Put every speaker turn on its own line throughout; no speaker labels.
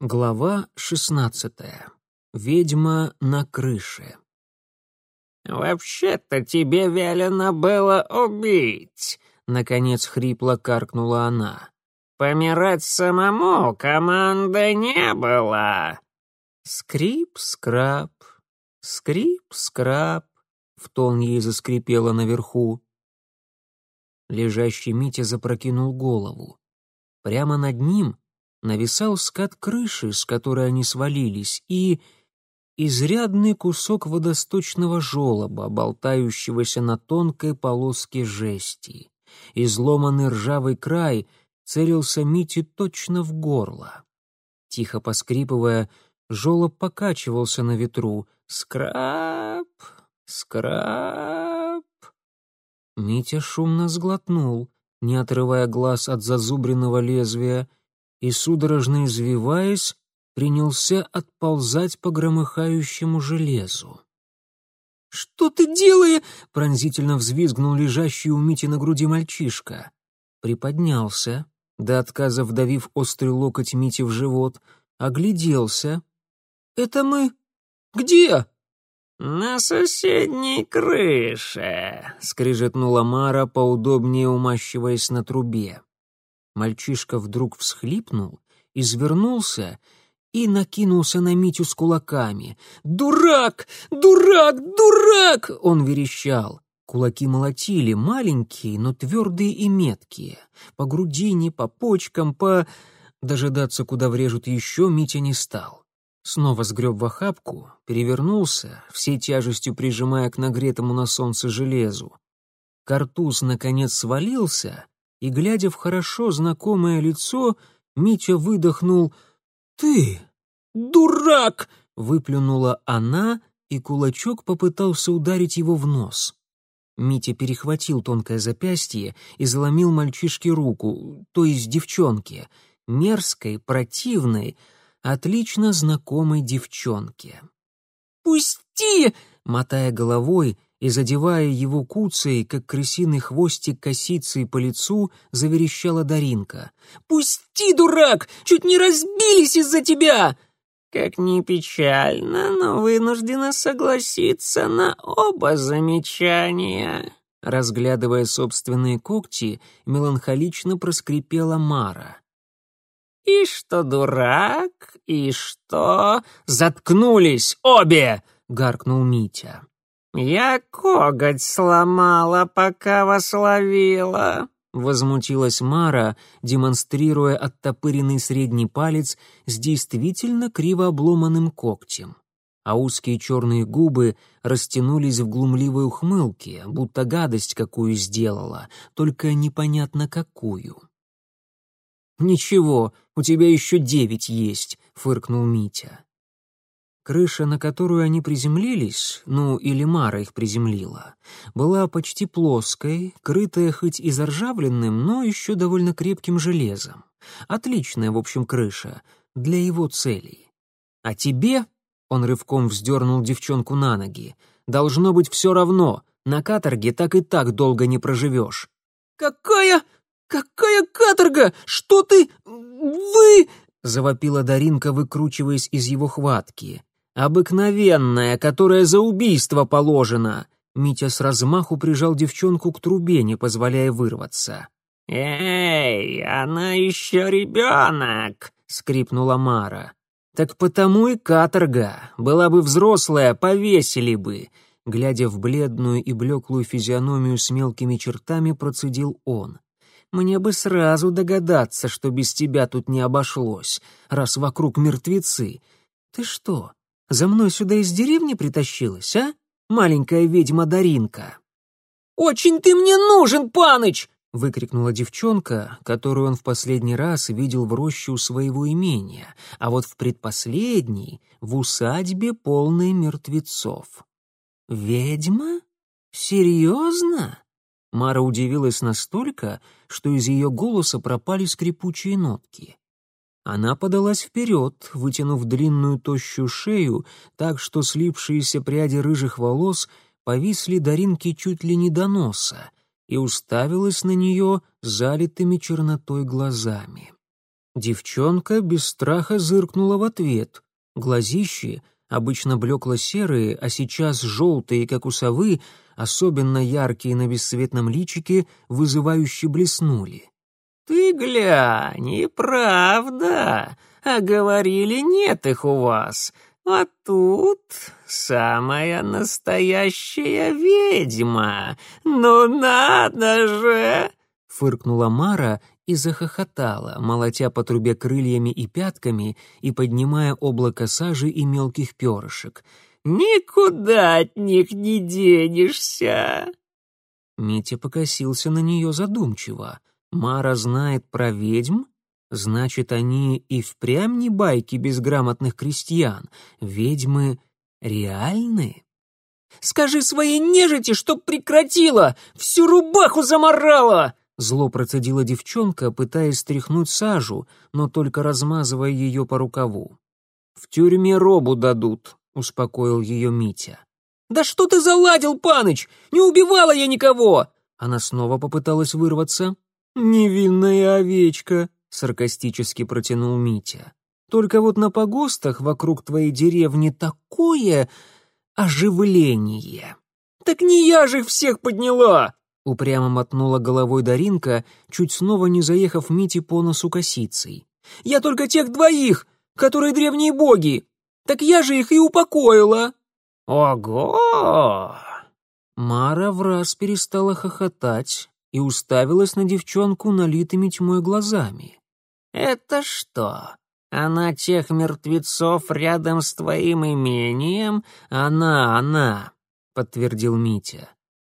Глава шестнадцатая. Ведьма на крыше.
«Вообще-то тебе велено было убить», — наконец хрипло каркнула она. «Помирать самому команды не было».
Скрип-скраб, скрип-скраб, в тон ей заскрипело наверху. Лежащий Митя запрокинул голову. Прямо над ним нависал скат крыши, с которой они свалились, и изрядный кусок водосточного желоба, болтающегося на тонкой полоске жести. Изломанный ржавый край целился Мите точно в горло. Тихо поскрипывая, желоб покачивался на ветру. «Скраб! Скраб!» Митя шумно сглотнул, не отрывая глаз от зазубренного лезвия, и, судорожно извиваясь, принялся отползать по громыхающему железу. «Что ты делаешь?» — пронзительно взвизгнул лежащий у Мити на груди мальчишка. Приподнялся, до отказа вдавив острый локоть Мити в живот, огляделся. «Это мы? Где?»
«На соседней крыше», —
скрижетнула Мара, поудобнее умащиваясь на трубе. Мальчишка вдруг всхлипнул, извернулся и накинулся на Митю с кулаками. «Дурак! Дурак! Дурак!» — он верещал. Кулаки молотили, маленькие, но твердые и меткие. По грудине, по почкам, по... Дожидаться, куда врежут еще, Митя не стал. Снова сгреб в охапку, перевернулся, всей тяжестью прижимая к нагретому на солнце железу. Картуз, наконец, свалился, и, глядя в хорошо знакомое лицо, Митя выдохнул «Ты, дурак!» — выплюнула она, и кулачок попытался ударить его в нос. Митя перехватил тонкое запястье и заломил мальчишке руку, то есть девчонке, мерзкой, противной, отлично знакомой девчонке. «Пусти!» — мотая головой, и, задевая его куцей, как крысиный хвостик косицей по лицу, заверещала Даринка. «Пусти, дурак! Чуть не разбились из-за тебя!»
«Как ни печально, но вынуждена согласиться на оба замечания».
Разглядывая собственные когти, меланхолично проскрипела Мара.
«И что дурак, и что...» «Заткнулись обе!» — гаркнул Митя. «Я коготь сломала, пока вас ловила», — возмутилась Мара, демонстрируя оттопыренный средний палец с действительно криво обломанным когтем. А узкие черные губы растянулись в глумливой ухмылке, будто гадость какую сделала, только непонятно какую. «Ничего, у тебя еще девять есть», — фыркнул Митя. Крыша, на которую они приземлились, ну или Мара их приземлила, была почти плоской, крытая хоть и заржавленным, но еще довольно крепким железом. Отличная, в общем, крыша для его целей. А тебе, он рывком вздернул девчонку на ноги, должно быть все равно, на каторге так и так долго не проживешь. «Какая... какая каторга? Что ты... вы...» — завопила Даринка, выкручиваясь из его хватки. «Обыкновенная, которая за убийство положена!» Митя с размаху прижал девчонку к трубе, не позволяя вырваться. «Эй, она еще ребенок!» — скрипнула Мара.
«Так потому и каторга. Была бы взрослая, повесили бы!» Глядя в бледную и блеклую физиономию с мелкими чертами, процедил он. «Мне бы сразу догадаться, что без тебя тут не обошлось, раз вокруг мертвецы. Ты что, за мной сюда из деревни притащилась, а? Маленькая ведьма Даринка». «Очень ты мне нужен, паныч!» — выкрикнула девчонка, которую он в последний раз видел в роще у своего имения, а вот в предпоследней — в усадьбе полной мертвецов. «Ведьма? Серьезно?» Мара удивилась настолько, что из ее голоса пропали скрипучие нотки. Она подалась вперед, вытянув длинную тощую шею, так что слипшиеся пряди рыжих волос повисли Даринке чуть ли не до носа, и уставилась на нее залитыми чернотой глазами.
Девчонка без страха зыркнула в ответ. Глазищи, обычно блекло-серые, а сейчас желтые, как у совы, особенно яркие на бесцветном личике, вызывающе блеснули.
«Ты глянь, и правда, а говорили, нет их у вас. А тут самая настоящая ведьма. Ну надо же!»
Фыркнула Мара и захохотала, молотя по трубе крыльями и пятками и поднимая облако сажи и мелких перышек.
«Никуда от них не денешься!»
Митя покосился на нее задумчиво. «Мара знает про ведьм? Значит, они и впрямь не байки безграмотных крестьян. Ведьмы реальны?»
«Скажи своей нежити, чтоб прекратила! Всю рубаху заморала!»
Зло процедила девчонка, пытаясь стряхнуть сажу, но только размазывая ее по рукаву. «В тюрьме робу дадут», — успокоил ее Митя.
«Да что ты заладил, паныч? Не убивала я никого!»
Она снова попыталась вырваться. «Невинная овечка», — саркастически протянул Митя. «Только вот на погостах вокруг твоей деревни такое оживление».
«Так не я же их всех подняла!»
Упрямо мотнула головой Даринка, чуть снова не заехав Мите по носу косицей.
«Я только тех двоих, которые древние боги! Так я же их и упокоила!» «Ого!»
Мара в раз перестала хохотать и уставилась на девчонку налитыми тьмой глазами.
«Это что, она тех мертвецов рядом с твоим имением? Она, она!»
— подтвердил Митя.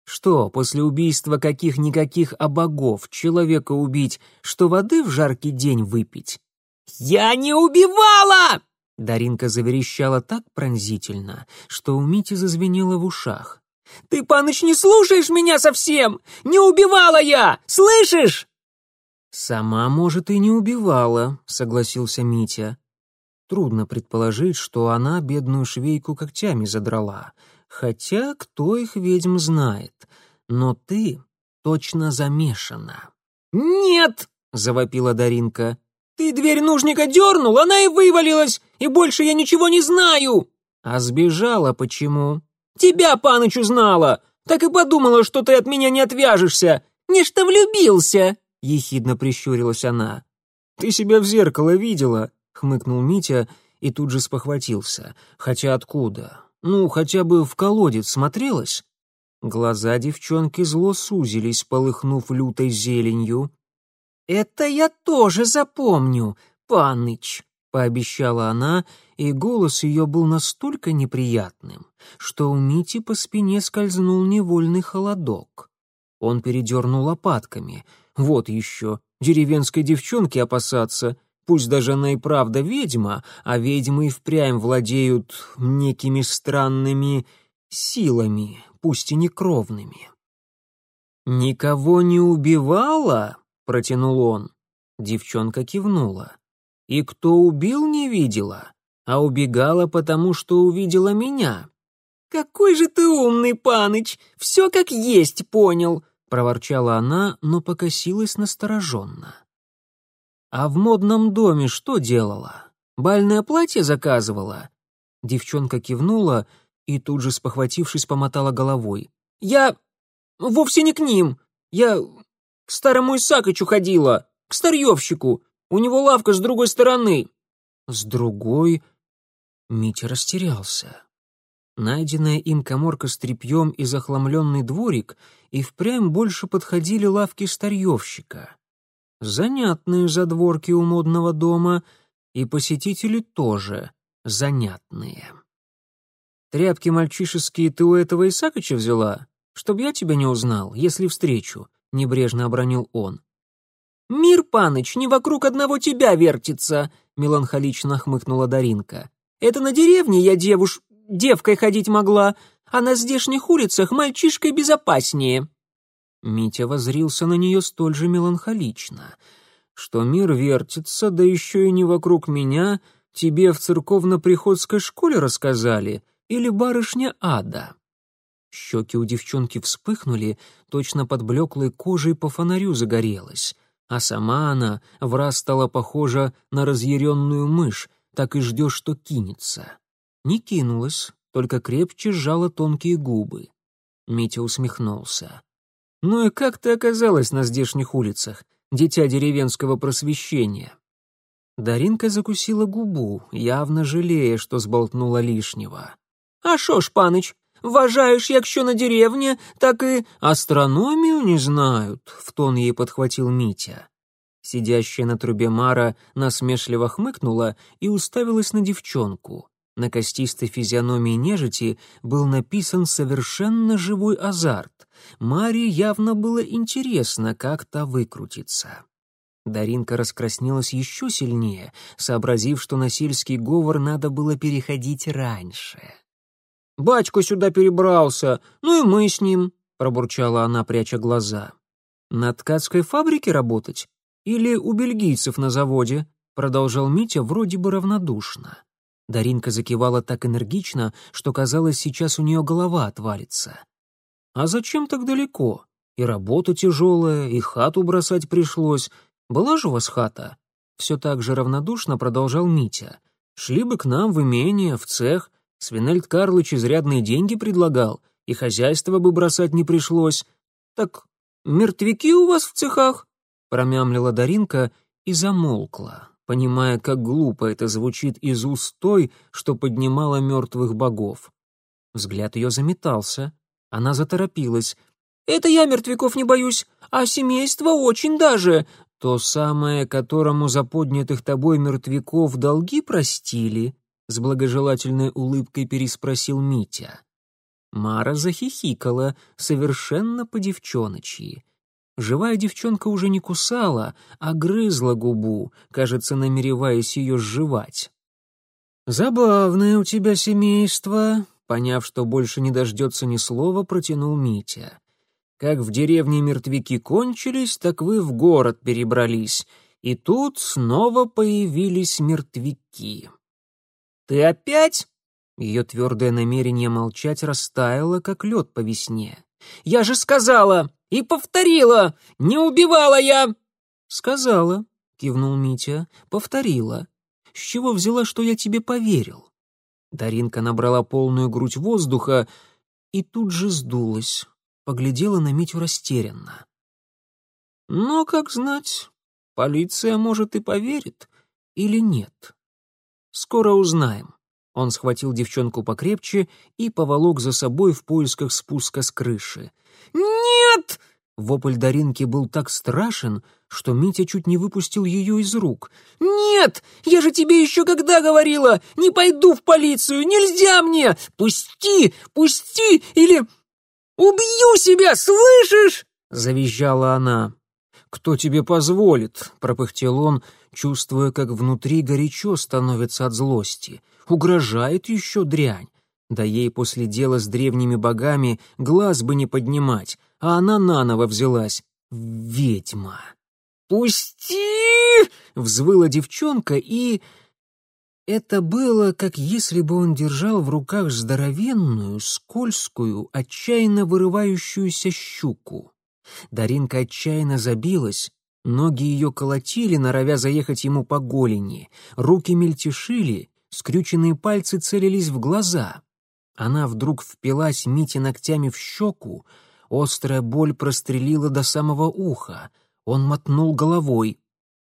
Что, после убийства каких-никаких обогов человека убить, что воды в жаркий день выпить?
«Я не убивала!»
Даринка заверещала так пронзительно, что у Мити зазвенело в ушах.
«Ты, паныч, не слушаешь меня совсем! Не убивала я! Слышишь?»
«Сама, может, и не убивала», — согласился Митя. Трудно предположить, что она бедную швейку когтями задрала. Хотя кто их ведьм знает. Но ты точно замешана.
«Нет!» — завопила Даринка. «Ты дверь нужника дернул, она и вывалилась, и больше я ничего не знаю!»
«А сбежала почему?»
«Тебя, паныч, узнала! Так и подумала, что ты от меня не отвяжешься! Не что влюбился!» — ехидно прищурилась она.
«Ты себя в зеркало видела?» — хмыкнул Митя и тут же спохватился. «Хотя откуда? Ну, хотя бы в колодец смотрелась?» Глаза девчонки зло сузились, полыхнув лютой зеленью.
«Это я тоже запомню, паныч», — пообещала она, и голос ее был настолько неприятным, что у Мити по спине скользнул невольный холодок. Он передернул лопатками. «Вот еще, деревенской девчонки опасаться, Пусть даже она и правда ведьма, а ведьмы и впрямь владеют некими странными силами, пусть и не кровными.
«Никого не убивала?» — протянул он. Девчонка кивнула. «И кто убил, не видела, а убегала, потому что увидела меня».
«Какой же ты умный, паныч! Все как есть понял!»
— проворчала она, но покосилась настороженно. «А в модном доме что делала? Бальное платье заказывала?» Девчонка кивнула и тут же, спохватившись, помотала головой.
«Я вовсе не к ним. Я к старому Исакычу ходила, к старьевщику. У него лавка с другой стороны».
«С другой?» Митя растерялся. Найденная им коморка с тряпьем и захламленный дворик и впрямь больше подходили лавки старьевщика. Занятные задворки у модного дома, и посетители тоже занятные. Тряпки мальчишеские ты у этого Исакыча взяла? Чтоб я тебя не узнал, если встречу, — небрежно обронил он.
«Мир, паныч, не вокруг одного тебя вертится», — меланхолично хмыкнула Даринка. «Это на деревне я девуш... девкой ходить могла, а на здешних улицах мальчишкой безопаснее».
Митя возрился на нее столь же меланхолично. «Что мир вертится, да еще и не вокруг меня, тебе в церковно-приходской школе рассказали, или барышня ада?» Щеки у девчонки вспыхнули, точно под блеклой кожей по фонарю загорелась. А сама она в раз стала похожа на разъяренную мышь, так и ждешь, что кинется. Не кинулась, только крепче сжала тонкие губы. Митя усмехнулся. «Ну и как ты оказалась на здешних улицах, дитя деревенского просвещения?» Даринка закусила губу, явно жалея, что сболтнула лишнего.
«А шо ж, паныч, вважаєш, якщо на деревне, так и...»
«Астрономию не знают», — в тон ей подхватил Митя. Сидящая на трубе Мара насмешливо хмыкнула и уставилась на девчонку. На костистой физиономии нежити был написан совершенно живой азарт. Маре явно было интересно, как та выкрутится. Даринка раскраснелась еще сильнее, сообразив, что на сельский говор надо было переходить раньше.
«Батько сюда перебрался, ну и мы с ним», — пробурчала она, пряча глаза.
«На ткацкой фабрике работать? Или у бельгийцев на заводе?» — продолжал Митя вроде бы равнодушно. Даринка закивала так энергично, что казалось, сейчас у нее голова отвалится. «А зачем так далеко? И работа тяжелая, и хату бросать пришлось. Была же у вас хата?» Все так же равнодушно продолжал Митя. «Шли бы к нам в имение, в цех. Свинельд Карлыч изрядные деньги предлагал, и хозяйство бы бросать не пришлось.
Так мертвяки у вас в цехах?»
промямлила Даринка и замолкла, понимая, как глупо это звучит из уст той, что поднимала мертвых богов. Взгляд ее заметался. Она заторопилась.
«Это я мертвяков не боюсь, а семейство очень даже.
«То самое, которому за поднятых тобой мертвяков долги простили?» — с благожелательной улыбкой переспросил Митя. Мара захихикала, совершенно по-девчоночьи. Живая девчонка уже не кусала, а грызла губу, кажется, намереваясь ее сживать. «Забавное у тебя семейство», — поняв, что больше не дождется ни слова, протянул Митя. Как в деревне мертвяки кончились, так вы в город перебрались, и тут снова появились мертвяки.
«Ты опять?»
Ее твердое намерение молчать растаяло, как лед по весне.
«Я же сказала и повторила! Не убивала я!»
«Сказала», — кивнул Митя, — «повторила. С чего взяла, что я тебе поверил?» Даринка набрала полную грудь воздуха и тут же сдулась поглядела на Митю растерянно. «Но, как знать, полиция, может, и поверит или нет. Скоро узнаем». Он схватил девчонку покрепче и поволок за собой в поисках спуска с крыши.
«Нет!»
Вопль Даринки был так страшен, что Митя чуть не выпустил ее из рук.
«Нет! Я же тебе еще когда говорила! Не пойду в полицию! Нельзя мне! Пусти! Пусти! Или...» «Убью себя, слышишь?» — завизжала она.
«Кто тебе позволит?» — пропыхтел он, чувствуя, как внутри горячо становится от злости. «Угрожает еще дрянь. Да ей после дела с древними богами глаз бы не поднимать, а она наново взялась. Ведьма!»
«Пусти!»
— взвыла девчонка и... Это было, как если бы он держал в руках здоровенную, скользкую, отчаянно вырывающуюся щуку. Даринка отчаянно забилась, ноги ее колотили, норовя заехать ему по голени, руки мельтешили, скрюченные пальцы целились в глаза. Она вдруг впилась Мите ногтями в щеку, острая боль прострелила до самого уха. Он мотнул головой.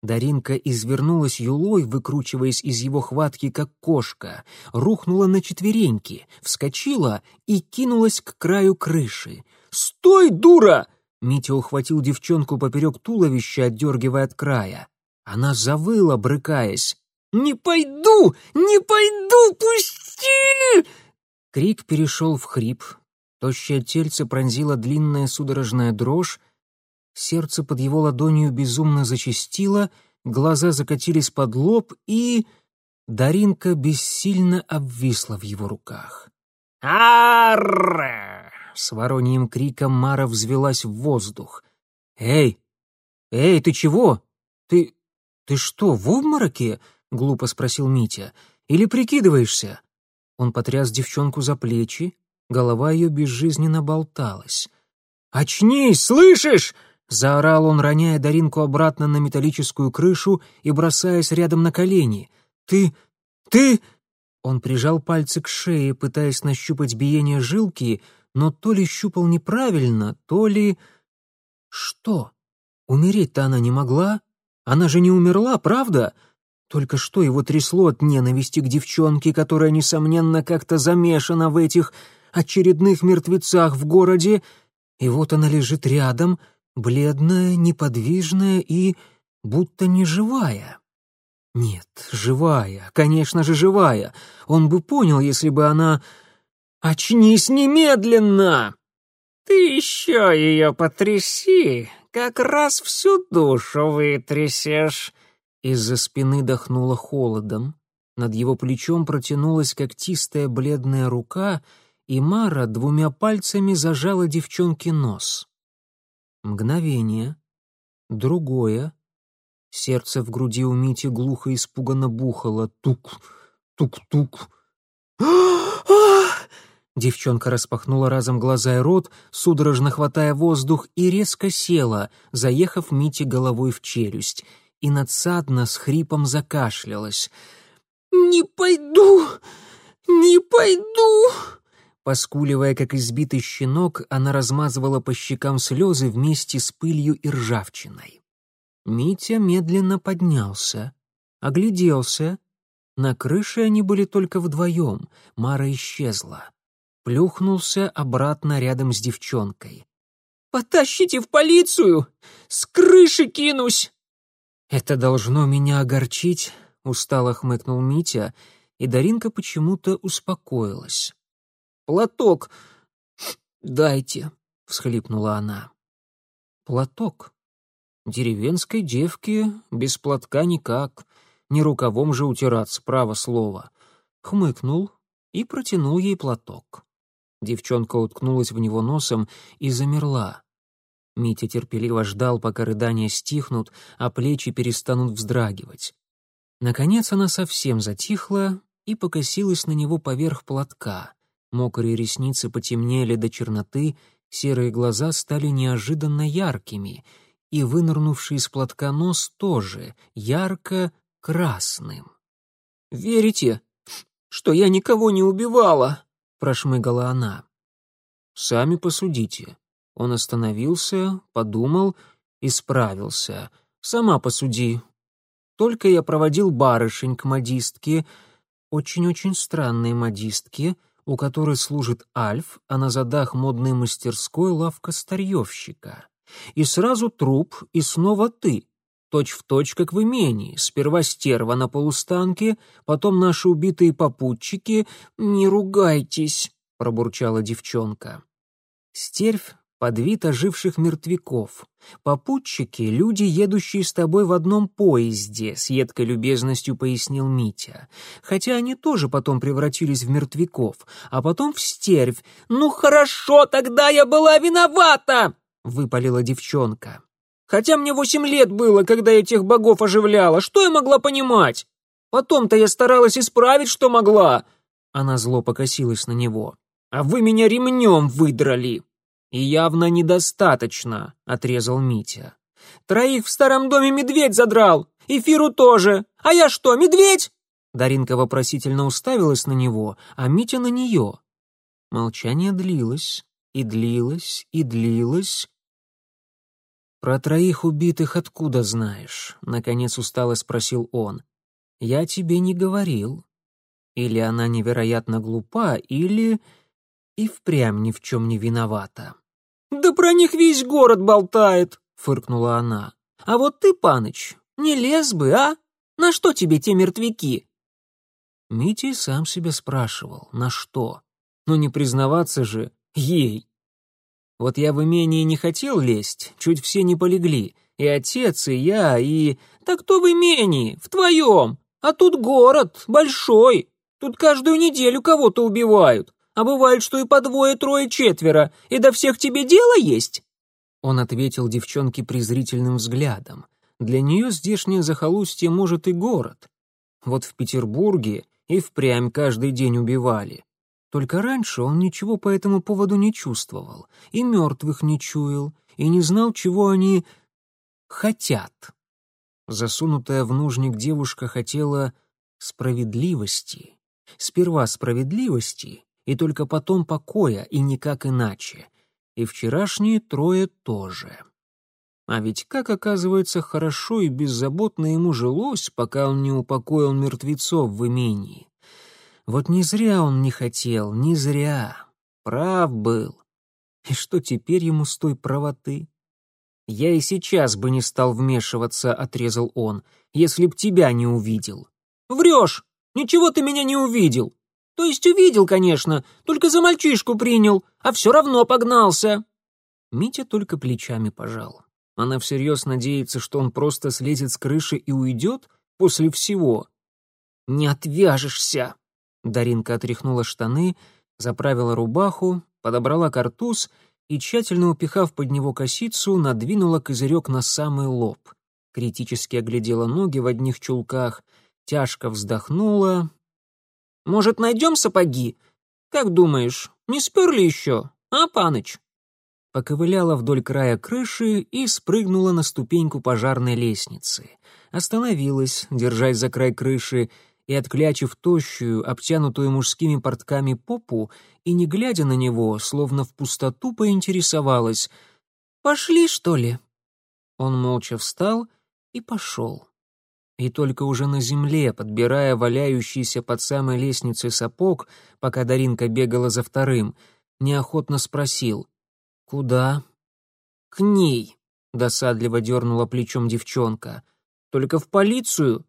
Даринка извернулась юлой, выкручиваясь из его хватки, как кошка, рухнула на четвереньки, вскочила и кинулась к краю крыши.
«Стой, дура!»
Митя ухватил девчонку поперек туловища, отдергивая от края. Она завыла, брыкаясь.
«Не пойду! Не пойду! Пусти!»
Крик перешел в хрип. Тощее тельце пронзила длинная судорожная дрожь, Сердце под его ладонью безумно зачастило, глаза закатились под лоб, и... Даринка бессильно обвисла в его руках.
«Арррр!»
С вороньим криком Мара взвелась в воздух. «Эй! Эй, ты чего? Ты... ты что, в обмороке?» — глупо спросил Митя. «Или прикидываешься?» Он потряс девчонку за плечи, голова ее безжизненно болталась.
«Очнись, слышишь?»
— заорал он, роняя Даринку обратно на металлическую крышу и бросаясь рядом на колени. «Ты... ты...» Он прижал пальцы к шее, пытаясь нащупать биение жилки, но то ли щупал неправильно, то ли... Что? Умереть-то она не могла? Она же не умерла, правда? Только что его трясло от ненависти к девчонке, которая, несомненно, как-то замешана в этих очередных мертвецах в городе, и вот она лежит рядом, бледная, неподвижная и будто не живая. Нет, живая, конечно же, живая. Он бы понял, если бы она... «Очнись немедленно!»
«Ты еще ее потряси, как раз всю душу вытрясешь!»
Из-за спины дохнуло холодом. Над его плечом протянулась когтистая бледная рука, и Мара двумя пальцами зажала девчонке нос. Мгновение. Другое. Сердце в груди у Мити глухо испуганно бухало. Тук, тук-тук. Девчонка распахнула разом глаза и рот, судорожно хватая воздух, и резко села, заехав Мите головой в челюсть, и надсадно с хрипом закашлялась. «Не пойду! Не пойду!» Поскуливая, как избитый щенок, она размазывала по щекам слезы вместе с пылью и ржавчиной. Митя медленно поднялся, огляделся. На крыше они были только вдвоем, Мара исчезла. Плюхнулся обратно рядом с девчонкой. «Потащите в полицию! С крыши кинусь!» «Это должно меня огорчить», — устало хмыкнул Митя, и Даринка почему-то успокоилась. «Платок дайте», — всхлипнула она. «Платок», Деревенской девке без платка никак, не рукавом же утираться, право слово. Хмыкнул и протянул ей платок. Девчонка уткнулась в него носом и замерла. Митя терпеливо ждал, пока рыдания стихнут, а плечи перестанут вздрагивать. Наконец она совсем затихла и покосилась на него поверх платка. Мокрые ресницы потемнели до черноты, серые глаза стали неожиданно яркими — и вынырнувший из платка нос тоже ярко-красным. «Верите, что я никого не убивала?» — прошмыгала она. «Сами посудите». Он остановился, подумал и справился. «Сама посуди. Только я проводил барышень к модистке, очень-очень странной модистке, у которой служит Альф, а на задах модной мастерской лавка старьевщика. И сразу труп, и снова ты. Точь в точь, как в имении. Сперва стерва на полустанке, потом наши убитые попутчики. Не ругайтесь, пробурчала девчонка. Стервь под вид оживших мертвяков. Попутчики — люди, едущие с тобой в одном поезде, с едкой любезностью пояснил Митя. Хотя они тоже потом превратились в мертвяков, а потом в стервь. «Ну хорошо, тогда я была виновата!» выпалила девчонка. «Хотя мне восемь лет было, когда я тех богов оживляла. Что я могла понимать? Потом-то я старалась исправить, что могла». Она зло покосилась на него. «А вы меня ремнем выдрали». «И явно недостаточно», — отрезал Митя. «Троих в старом доме медведь задрал, и Фиру тоже. А я что, медведь?» Даринка вопросительно уставилась на него, а Митя на нее. Молчание длилось, и длилось, и длилось, «Про троих убитых откуда знаешь?» — наконец устало спросил он. «Я тебе не говорил. Или она невероятно глупа, или и впрямь ни в чем не виновата». «Да про них весь город болтает!» — фыркнула она. «А вот ты, паныч, не лез бы, а? На что тебе те мертвяки?» Митя сам себя спрашивал, на что. Но не признаваться же ей. Вот я в имении не хотел лезть, чуть все не полегли. И отец, и я, и... Так кто в имении? В твоем. А тут город, большой. Тут каждую неделю кого-то убивают. А бывает, что и по двое, трое, четверо. И до всех тебе дело есть?» Он ответил девчонке презрительным взглядом. Для нее здешнее захолустье может и город. Вот в Петербурге и впрямь каждый день убивали. Только раньше он ничего по этому поводу не чувствовал, и мертвых не чуял, и не знал, чего они хотят. Засунутая в нужник девушка хотела справедливости. Сперва справедливости, и только потом покоя, и никак иначе. И вчерашние трое тоже. А ведь как, оказывается, хорошо и беззаботно ему жилось, пока он не упокоил мертвецов в имении. Вот не зря он не хотел, не зря. Прав был. И что теперь ему с той правоты? «Я и сейчас бы не стал вмешиваться», — отрезал он, — «если б тебя не увидел». «Врешь! Ничего ты меня не увидел!» «То есть увидел, конечно, только за мальчишку принял, а все равно погнался!» Митя только плечами пожал. Она всерьез надеется, что он просто слезет с крыши и уйдет после всего. «Не отвяжешься!» Даринка отряхнула штаны, заправила рубаху, подобрала картуз — и, тщательно упихав под него косицу, надвинула козырек на самый лоб. Критически оглядела ноги в одних чулках, тяжко вздохнула. «Может, найдем сапоги? Как думаешь, не сперли еще, а, паныч?» Поковыляла вдоль края крыши и спрыгнула на ступеньку пожарной лестницы. Остановилась, держась за край крыши, и, отклячив тощую, обтянутую мужскими портками попу, и, не глядя на него, словно в пустоту поинтересовалась, «Пошли, что ли?» Он молча встал и пошел. И только уже на земле, подбирая валяющийся под самой лестницей сапог, пока Даринка бегала за вторым, неохотно спросил, «Куда?» «К ней», — досадливо дернула плечом девчонка. «Только в полицию?»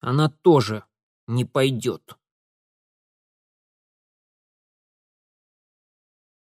«Она тоже не пойдет.